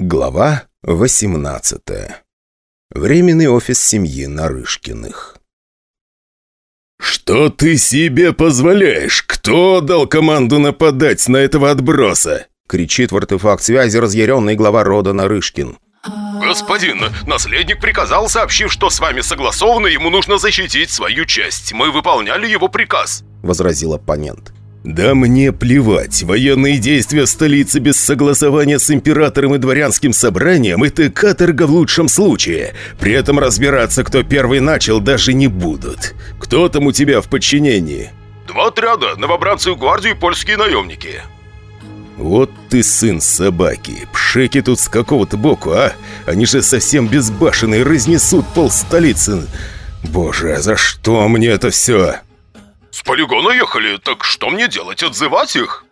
Глава 18 Временный офис семьи Нарышкиных «Что ты себе позволяешь? Кто дал команду нападать на этого отброса?» кричит в артефакт связи разъяренный глава рода Нарышкин. «Господин, наследник приказал, сообщив, что с вами согласовано, ему нужно защитить свою часть. Мы выполняли его приказ», — возразил оппонент. «Да мне плевать. Военные действия в столице без согласования с императором и дворянским собранием – это каторга в лучшем случае. При этом разбираться, кто первый начал, даже не будут. Кто там у тебя в подчинении?» «Два отряда, новобранцы гвардию и польские наемники». «Вот ты сын собаки. Пшеки тут с какого-то боку, а? Они же совсем безбашенные, разнесут пол столицы. Боже, а за что мне это все?» «С полигона ехали, так что мне делать, отзывать их?»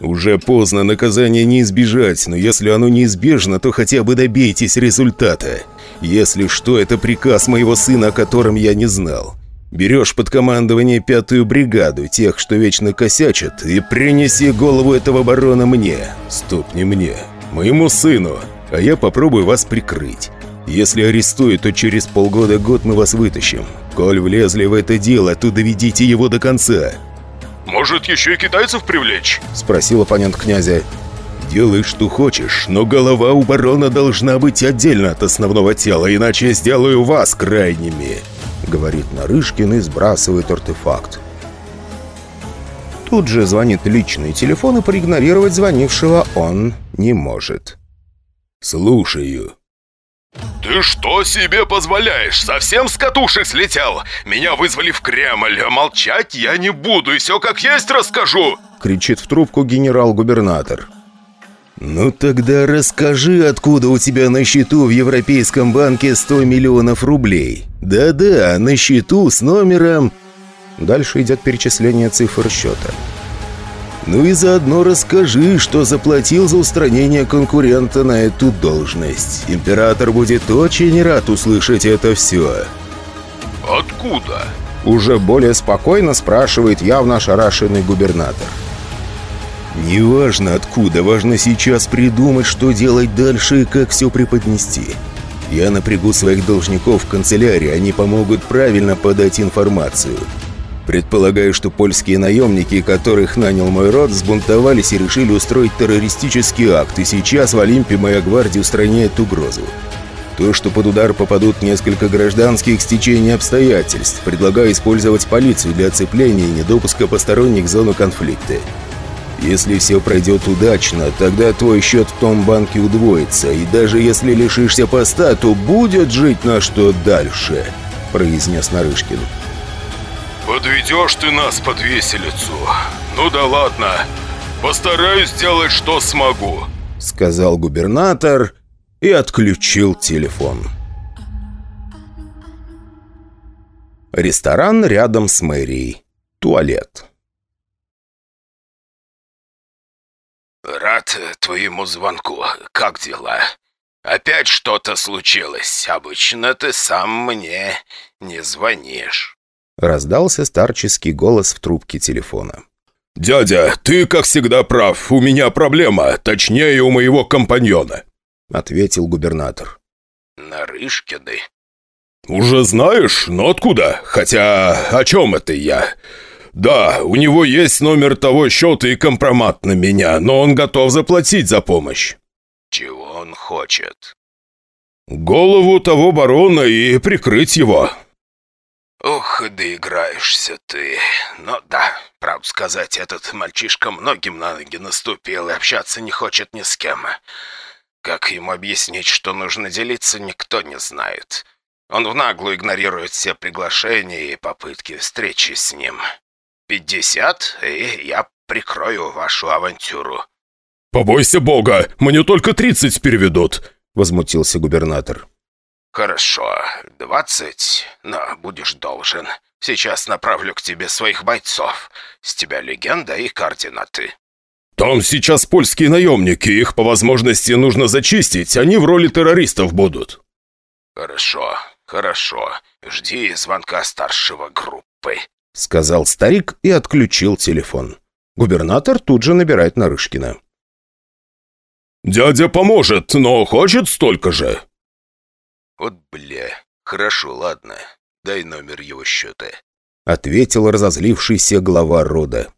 «Уже поздно, наказание не избежать, но если оно неизбежно, то хотя бы добейтесь результата. Если что, это приказ моего сына, о котором я не знал. Берешь под командование пятую бригаду, тех, что вечно косячат, и принеси голову этого барона мне. Стоп, не мне, моему сыну, а я попробую вас прикрыть. Если арестуют, то через полгода-год мы вас вытащим. Коль влезли в это дело, то доведите его до конца». «Может, еще и китайцев привлечь?» – спросил оппонент князя. «Делай, что хочешь, но голова у барона должна быть отдельно от основного тела, иначе я сделаю вас крайними», – говорит Нарышкин и сбрасывает артефакт. Тут же звонит личный телефон, и проигнорировать звонившего он не может. «Слушаю», «Ты что себе позволяешь? Совсем с катушек слетел? Меня вызвали в Кремль, молчать я не буду и все как есть расскажу!» Кричит в трубку генерал-губернатор. «Ну тогда расскажи, откуда у тебя на счету в Европейском банке 100 миллионов рублей. Да-да, на счету с номером...» Дальше идет перечисление цифр счета. Ну и заодно расскажи, что заплатил за устранение конкурента на эту должность. Император будет очень рад услышать это все. Откуда? Уже более спокойно спрашивает явно ошарашенный губернатор. «Неважно откуда, важно сейчас придумать, что делать дальше и как все преподнести. Я напрягу своих должников в канцелярии, они помогут правильно подать информацию. Предполагаю, что польские наемники, которых нанял мой род, взбунтовались и решили устроить террористический акт, и сейчас в Олимпе моя гвардия устраняет угрозу. То, что под удар попадут несколько гражданских стечений обстоятельств, предлагаю использовать полицию для оцепления и недопуска посторонних в зону конфликта. Если все пройдет удачно, тогда твой счет в том банке удвоится, и даже если лишишься поста, то будет жить на что дальше», – произнес Нарышкин. «Подведешь ты нас под веселицу? Ну да ладно, постараюсь сделать, что смогу», — сказал губернатор и отключил телефон. Ресторан рядом с мэрией. Туалет. «Рад твоему звонку. Как дела? Опять что-то случилось. Обычно ты сам мне не звонишь». Раздался старческий голос в трубке телефона. «Дядя, ты, как всегда, прав. У меня проблема. Точнее, у моего компаньона», — ответил губернатор. «Нарышкины?» «Уже знаешь? Но откуда? Хотя, о чем это я?» «Да, у него есть номер того счета и компромат на меня, но он готов заплатить за помощь». «Чего он хочет?» «Голову того барона и прикрыть его. «Ух, доиграешься ты. Ну да, правду сказать, этот мальчишка многим на ноги наступил и общаться не хочет ни с кем. Как ему объяснить, что нужно делиться, никто не знает. Он в наглую игнорирует все приглашения и попытки встречи с ним. Пятьдесят, и я прикрою вашу авантюру». «Побойся бога, мне только тридцать переведут», — возмутился губернатор. «Хорошо, двадцать, но будешь должен. Сейчас направлю к тебе своих бойцов. С тебя легенда и координаты». «Там сейчас польские наемники, их по возможности нужно зачистить, они в роли террористов будут». «Хорошо, хорошо. Жди звонка старшего группы», — сказал старик и отключил телефон. Губернатор тут же набирает Нарышкина. «Дядя поможет, но хочет столько же». «Вот бля, хорошо, ладно. Дай номер его счета». Ответил разозлившийся глава рода.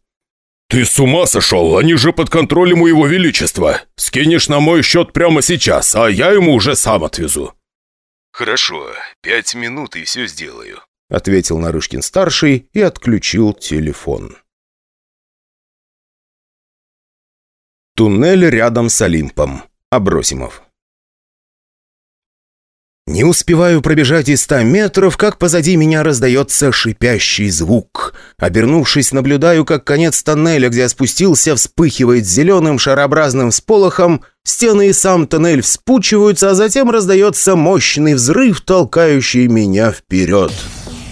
«Ты с ума сошел? Они же под контролем у его величества. Скинешь на мой счет прямо сейчас, а я ему уже сам отвезу». «Хорошо, пять минут и все сделаю», — ответил Нарышкин-старший и отключил телефон. Туннель рядом с Олимпом. Абросимов. Не успеваю пробежать и ста метров, как позади меня раздается шипящий звук. Обернувшись, наблюдаю, как конец тоннеля, где я спустился, вспыхивает зеленым шарообразным всполохом, стены и сам тоннель вспучиваются, а затем раздается мощный взрыв, толкающий меня вперед.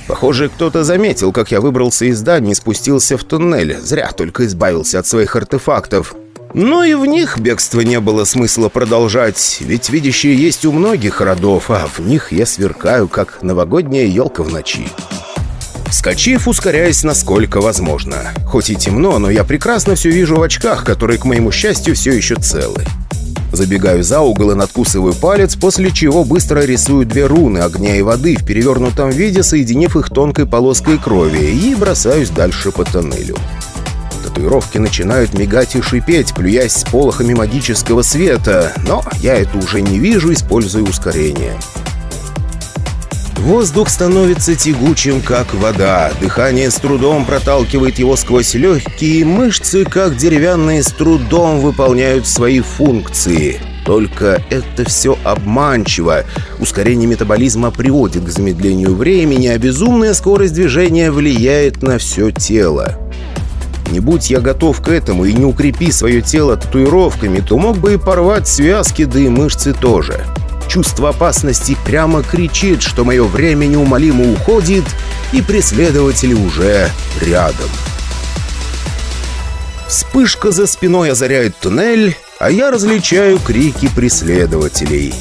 Похоже, кто-то заметил, как я выбрался из здания и спустился в туннель. Зря только избавился от своих артефактов. Но и в них бегство не было смысла продолжать, ведь видящие есть у многих родов, а в них я сверкаю, как новогодняя елка в ночи. Вскочив, ускоряясь насколько возможно. Хоть и темно, но я прекрасно все вижу в очках, которые, к моему счастью, все еще целы. Забегаю за угол и надкусываю палец, после чего быстро рисую две руны огня и воды в перевернутом виде, соединив их тонкой полоской крови, и бросаюсь дальше по тоннелю. Татуировки начинают мигать и шипеть, плюясь с полохами магического света, но я это уже не вижу, используя ускорение. Воздух становится тягучим, как вода. Дыхание с трудом проталкивает его сквозь легкие, мышцы, как деревянные, с трудом выполняют свои функции. Только это все обманчиво. Ускорение метаболизма приводит к замедлению времени, а безумная скорость движения влияет на все тело. Не будь я готов к этому и не укрепи свое тело татуировками, то мог бы и порвать связки, да и мышцы тоже. Чувство опасности прямо кричит, что мое время неумолимо уходит, и преследователи уже рядом. Вспышка за спиной озаряет туннель, а я различаю крики преследователей.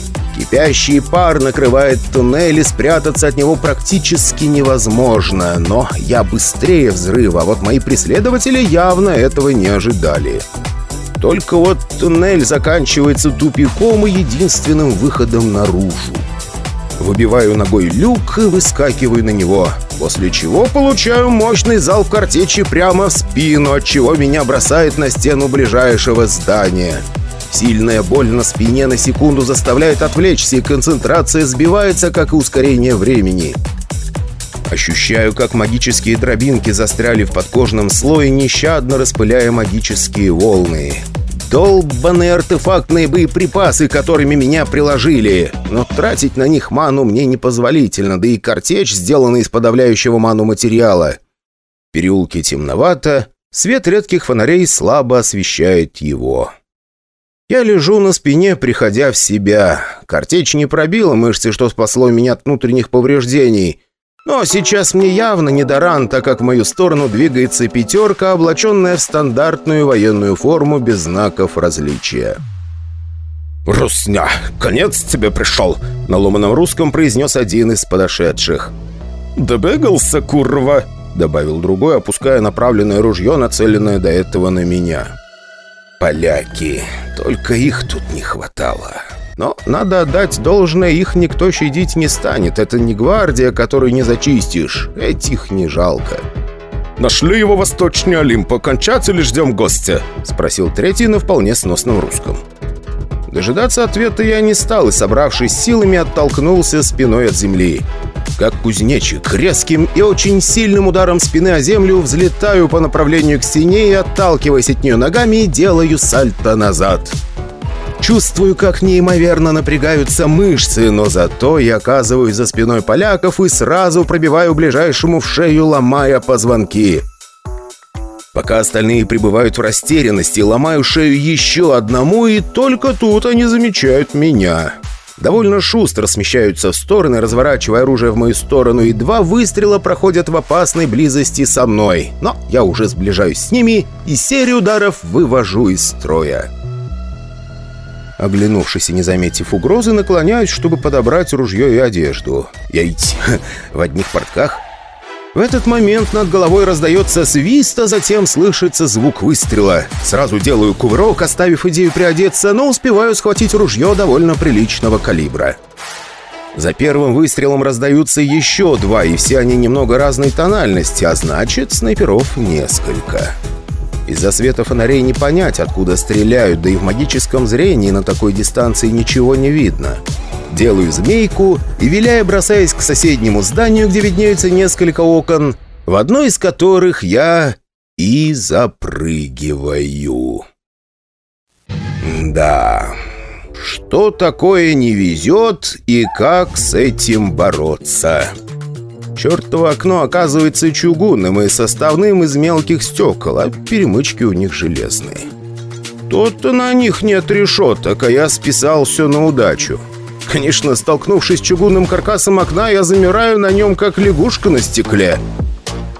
Кипящий пар накрывает туннель, и спрятаться от него практически невозможно. Но я быстрее взрыва, а вот мои преследователи явно этого не ожидали. Только вот туннель заканчивается тупиком и единственным выходом наружу. Выбиваю ногой люк и выскакиваю на него, после чего получаю мощный залп картечи прямо в спину, от чего меня бросает на стену ближайшего здания. Сильная боль на спине на секунду заставляет отвлечься, и концентрация сбивается, как и ускорение времени. Ощущаю, как магические дробинки застряли в подкожном слое, нещадно распыляя магические волны. Долбанные артефактные боеприпасы, которыми меня приложили. Но тратить на них ману мне непозволительно, да и картечь, сделана из подавляющего ману материала. В переулке темновато, свет редких фонарей слабо освещает его. Я лежу на спине, приходя в себя. Картечь не пробила мышцы, что спасло меня от внутренних повреждений. Но сейчас мне явно не до ран, так как в мою сторону двигается пятерка, облаченная в стандартную военную форму без знаков различия. «Русня, конец тебе пришел!» — на ломаном русском произнес один из подошедших. «Добегался, курва!» — добавил другой, опуская направленное ружье, нацеленное до этого на меня. Поляки. Только их тут не хватало. Но надо отдать должное, их никто щадить не станет. Это не гвардия, которую не зачистишь. Этих не жалко. «Нашли его восточный Олимп. Окончаться или ждем гостя?» Спросил третий на вполне сносном русском. Дожидаться ответа я не стал и, собравшись силами, оттолкнулся спиной от земли. Как кузнечик, резким и очень сильным ударом спины о землю взлетаю по направлению к стене и, отталкиваясь от нее ногами, делаю сальто назад. Чувствую, как неимоверно напрягаются мышцы, но зато я оказываюсь за спиной поляков и сразу пробиваю ближайшему в шею, ломая позвонки. Пока остальные пребывают в растерянности, ломаю шею еще одному, и только тут они замечают меня. Довольно шустро смещаются в стороны, разворачивая оружие в мою сторону, и два выстрела проходят в опасной близости со мной. Но я уже сближаюсь с ними и серию ударов вывожу из строя. Оглянувшись и не заметив угрозы, наклоняюсь, чтобы подобрать ружье и одежду. Я ведь в одних портках В этот момент над головой раздается свист, а затем слышится звук выстрела. Сразу делаю кувырок, оставив идею приодеться, но успеваю схватить ружье довольно приличного калибра. За первым выстрелом раздаются еще два, и все они немного разной тональности, а значит, снайперов несколько. Из-за света фонарей не понять, откуда стреляют, да и в магическом зрении на такой дистанции ничего не видно. Делаю змейку и, виляя, бросаясь к соседнему зданию, где виднеются несколько окон, в одно из которых я и запрыгиваю. Да, что такое не везет и как с этим бороться? Чертово окно оказывается чугунным и составным из мелких стекол, а перемычки у них железные. То-то на них нет решеток, а я списал все на удачу. Конечно, столкнувшись с чугунным каркасом окна, я замираю на нем, как лягушка на стекле.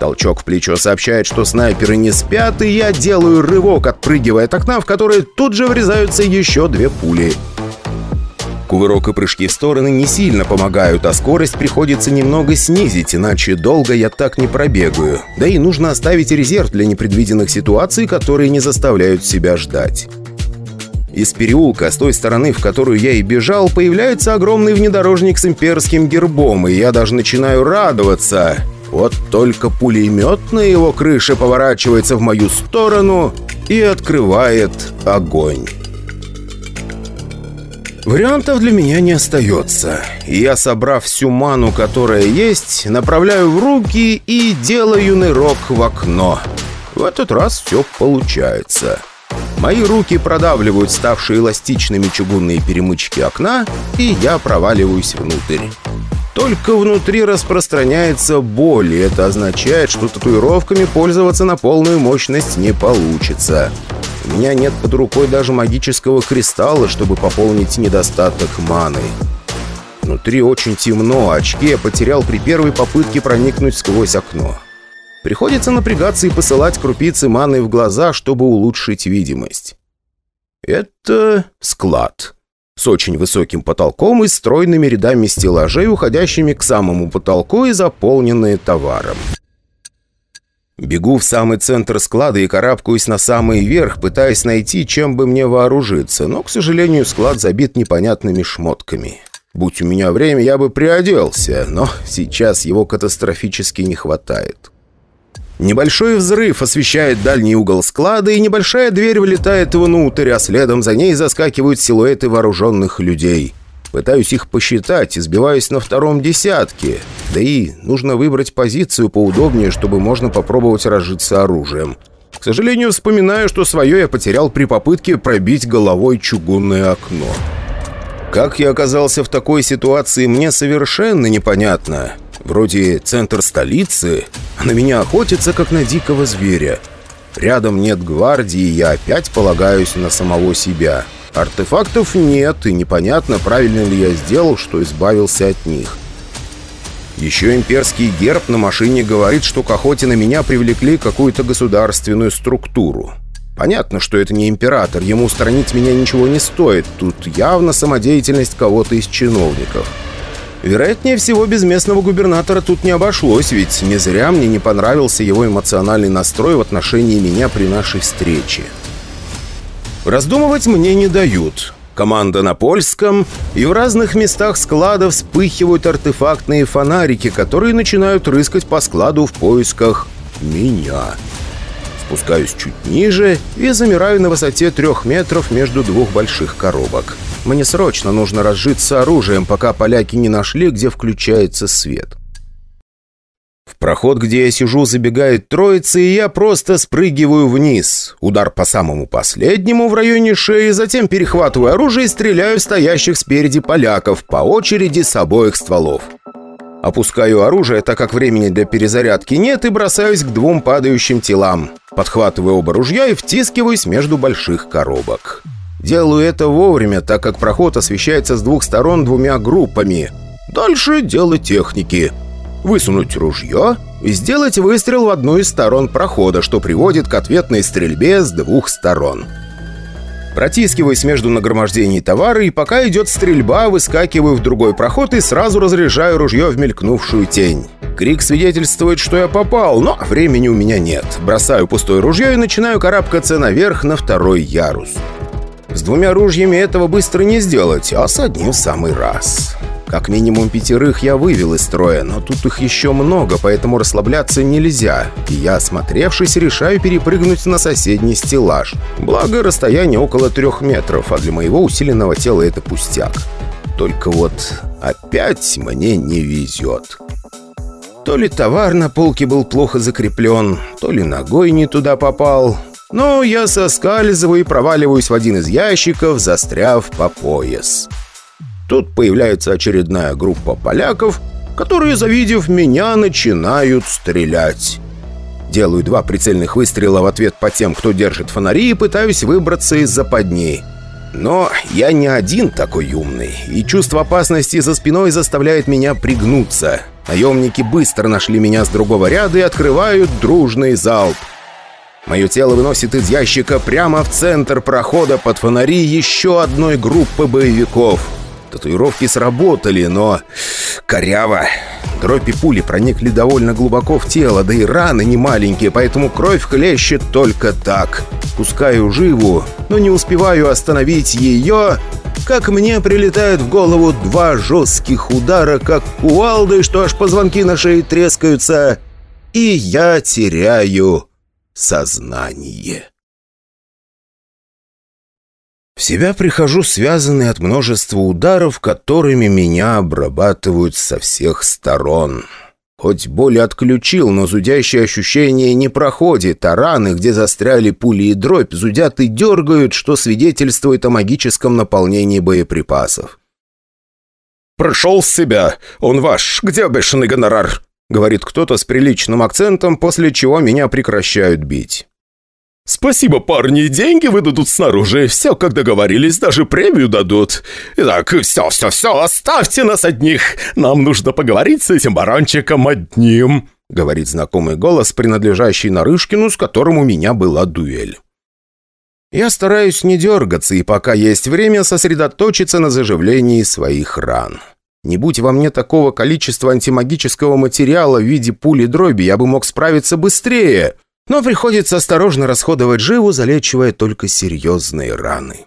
Толчок в плечо сообщает, что снайперы не спят, и я делаю рывок, отпрыгивая от окна, в которое тут же врезаются еще две пули. Кувырок и прыжки в стороны не сильно помогают, а скорость приходится немного снизить, иначе долго я так не пробегаю. Да и нужно оставить резерв для непредвиденных ситуаций, которые не заставляют себя ждать. Из переулка, с той стороны, в которую я и бежал, появляется огромный внедорожник с имперским гербом, и я даже начинаю радоваться. Вот только пулемет на его крыше поворачивается в мою сторону и открывает огонь. Вариантов для меня не остается. Я, собрав всю ману, которая есть, направляю в руки и делаю нырок в окно. В этот раз все получается. Мои руки продавливают ставшие эластичными чугунные перемычки окна, и я проваливаюсь внутрь. Только внутри распространяется боль, и это означает, что татуировками пользоваться на полную мощность не получится. У меня нет под рукой даже магического кристалла, чтобы пополнить недостаток маны. Внутри очень темно, очки я потерял при первой попытке проникнуть сквозь окно. Приходится напрягаться и посылать крупицы маны в глаза, чтобы улучшить видимость. Это склад. С очень высоким потолком и стройными рядами стеллажей, уходящими к самому потолку и заполненные товаром. Бегу в самый центр склада и карабкаюсь на самый верх, пытаясь найти, чем бы мне вооружиться, но, к сожалению, склад забит непонятными шмотками. Будь у меня время, я бы приоделся, но сейчас его катастрофически не хватает. Небольшой взрыв освещает дальний угол склада, и небольшая дверь вылетает внутрь, а следом за ней заскакивают силуэты вооруженных людей. Пытаюсь их посчитать, избиваюсь на втором десятке. Да и нужно выбрать позицию поудобнее, чтобы можно попробовать разжиться оружием. К сожалению, вспоминаю, что свое я потерял при попытке пробить головой чугунное окно. Как я оказался в такой ситуации, мне совершенно непонятно. Вроде центр столицы, а на меня охотится, как на дикого зверя. Рядом нет гвардии, я опять полагаюсь на самого себя. Артефактов нет, и непонятно, правильно ли я сделал, что избавился от них. Еще имперский герб на машине говорит, что к охоте на меня привлекли какую-то государственную структуру. Понятно, что это не император, ему устранить меня ничего не стоит. Тут явно самодеятельность кого-то из чиновников. Вероятнее всего, без местного губернатора тут не обошлось, ведь не зря мне не понравился его эмоциональный настрой в отношении меня при нашей встрече. Раздумывать мне не дают. Команда на польском, и в разных местах склада вспыхивают артефактные фонарики, которые начинают рыскать по складу в поисках меня. Спускаюсь чуть ниже и замираю на высоте трех метров между двух больших коробок. Мне срочно нужно разжиться оружием, пока поляки не нашли, где включается свет. В проход, где я сижу, забегает троица, и я просто спрыгиваю вниз. Удар по самому последнему в районе шеи, затем перехватываю оружие и стреляю стоящих спереди поляков по очереди с обоих стволов. Опускаю оружие, так как времени для перезарядки нет, и бросаюсь к двум падающим телам. Подхватываю оба ружья и втискиваюсь между больших коробок. Делаю это вовремя, так как проход освещается с двух сторон двумя группами. Дальше дело техники. Высунуть ружье и сделать выстрел в одну из сторон прохода, что приводит к ответной стрельбе с двух сторон. Протискиваюсь между нагромождений товара, и пока идет стрельба, выскакиваю в другой проход и сразу разряжаю ружье в мелькнувшую тень. Крик свидетельствует, что я попал, но времени у меня нет. Бросаю пустое ружье и начинаю карабкаться наверх на второй ярус. С двумя ружьями этого быстро не сделать, а с одним самый раз. Как минимум пятерых я вывел из строя, но тут их еще много, поэтому расслабляться нельзя. И я, осмотревшись, решаю перепрыгнуть на соседний стеллаж. Благо, расстояние около трех метров, а для моего усиленного тела это пустяк. Только вот опять мне не везет. То ли товар на полке был плохо закреплен, то ли ногой не туда попал. Но я соскальзываю и проваливаюсь в один из ящиков, застряв по пояс. Тут появляется очередная группа поляков, которые, завидев меня, начинают стрелять. Делаю два прицельных выстрела в ответ по тем, кто держит фонари, и пытаюсь выбраться из западни. Но я не один такой умный, и чувство опасности за спиной заставляет меня пригнуться. Наемники быстро нашли меня с другого ряда и открывают дружный залп. Мое тело выносит из ящика прямо в центр прохода под фонари еще одной группы боевиков — Татуировки сработали, но... Коряво. Дробь и пули проникли довольно глубоко в тело, да и раны не маленькие, поэтому кровь хлещет только так. Пускаю живу, но не успеваю остановить ее, как мне прилетают в голову два жестких удара, как кувалды, что аж позвонки на шее трескаются, и я теряю сознание. Себя прихожу связанный от множества ударов, которыми меня обрабатывают со всех сторон. Хоть боль отключил, но зудящее ощущение не проходит, а раны, где застряли пули и дробь, зудят и дергают, что свидетельствует о магическом наполнении боеприпасов. «Пришел в себя. Он ваш. Где бешеный гонорар?» — говорит кто-то с приличным акцентом, после чего меня прекращают бить. «Спасибо, парни, деньги выдадут снаружи. Все, как договорились, даже премию дадут. Итак, все-все-все, оставьте нас одних. Нам нужно поговорить с этим баранчиком одним», — говорит знакомый голос, принадлежащий Нарышкину, с которым у меня была дуэль. Я стараюсь не дергаться и пока есть время сосредоточиться на заживлении своих ран. Не будь во мне такого количества антимагического материала в виде пули дроби, я бы мог справиться быстрее. Но приходится осторожно расходовать живу, залечивая только серьезные раны.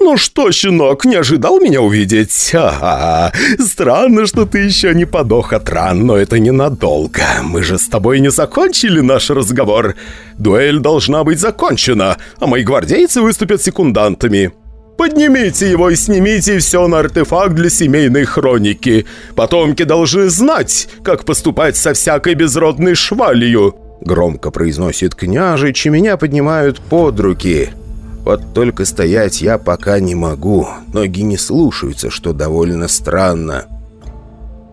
«Ну что, щенок, не ожидал меня увидеть? Ага, странно, что ты еще не подох от ран, но это ненадолго. Мы же с тобой не закончили наш разговор. Дуэль должна быть закончена, а мои гвардейцы выступят секундантами. Поднимите его и снимите все на артефакт для семейной хроники. Потомки должны знать, как поступать со всякой безродной швалью». Громко произносит княжич, и меня поднимают под руки. Вот только стоять я пока не могу. Ноги не слушаются, что довольно странно.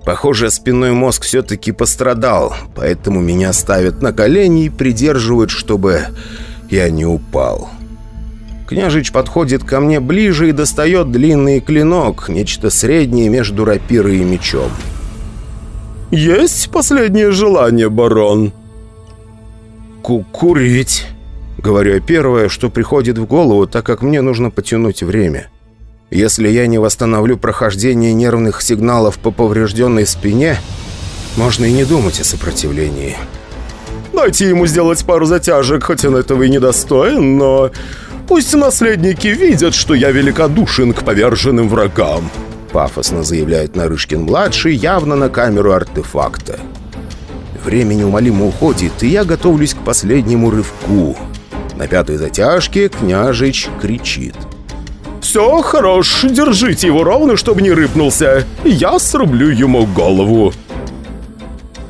Похоже, спинной мозг все-таки пострадал, поэтому меня ставят на колени и придерживают, чтобы я не упал. Княжич подходит ко мне ближе и достает длинный клинок, нечто среднее между рапирой и мечом. «Есть последнее желание, барон?» Ку «Курить!» Говорю я первое, что приходит в голову, так как мне нужно потянуть время. Если я не восстановлю прохождение нервных сигналов по поврежденной спине, можно и не думать о сопротивлении. Дайте ему сделать пару затяжек, хоть он этого и не достоин, но... Пусть наследники видят, что я великодушен к поверженным врагам. Пафосно заявляет Нарышкин-младший, явно на камеру артефакта. Время неумолимо уходит, и я готовлюсь к последнему рывку. На пятой затяжке княжич кричит. «Все, хорош, держите его ровно, чтобы не рыпнулся. Я срублю ему голову».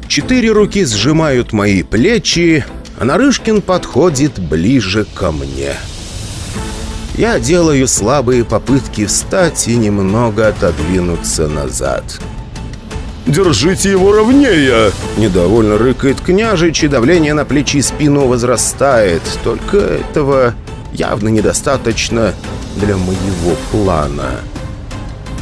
Четыре руки сжимают мои плечи, а Нарышкин подходит ближе ко мне. Я делаю слабые попытки встать и немного отодвинуться назад. Держите его ровнее!» Недовольно рыкает княжич, и давление на плечи и спину возрастает. Только этого явно недостаточно для моего плана.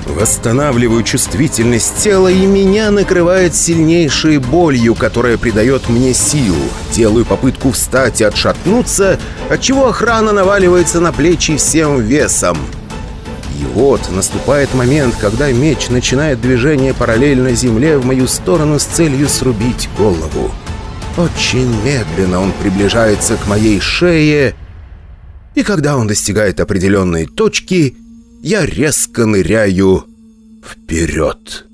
Восстанавливаю чувствительность тела, и меня накрывает сильнейшей болью, которая придает мне сил. Делаю попытку встать и отшатнуться, отчего охрана наваливается на плечи всем весом. И вот наступает момент, когда меч начинает движение параллельно земле в мою сторону с целью срубить голову. Очень медленно он приближается к моей шее, и когда он достигает определенной точки, я резко ныряю вперед.